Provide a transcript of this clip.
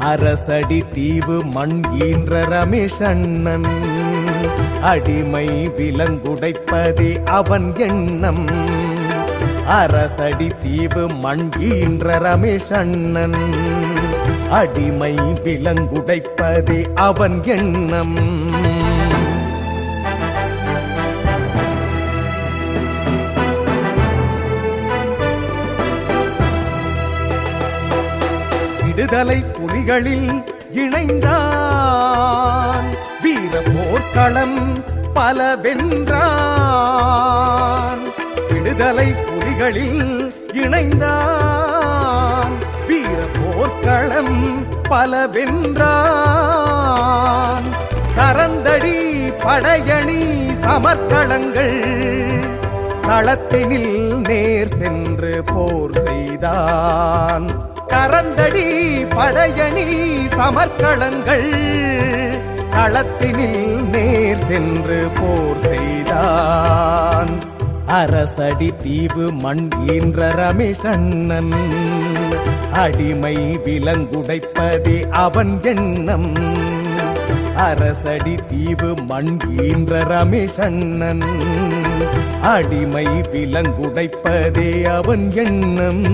அரசடி தீவு மண் ஈன்ற ரமேஷ் அண்ணன் அடிமை விலங்குடைப்பதே அவன் எண்ணம். அரசடி தீவு மண் ஈன்ற ரமேஷ் அண்ணன் அடிமை விலங்குடைப்பதே அவன் எண்ணம். விடுதலை புலிகளில் இணைந்தான். வீர போர்க்களம் பல வென்றான் விடுதலை புலிகளில் இணைந்தான். வீர போர்க்களம் பல வென்றான் தரந்தடி படையணி சமர்க்களங்கள் தளத்தினில் நேர் சென்று போர் செய்தான். கரந்தடி படையணி சமர்க்களங்கள் களத்தினில் நேர் சென்று போர் செய்தான். அரசடி தீவு மண் ஈன்ற ரமேஷண்ணன் அடிமை விலங்குடைப்பதே அவன் எண்ணம். அரசடி தீவு மண் ஈன்ற ரமேஷ் அடிமை விலங்குடைப்பதே அவன் எண்ணம்.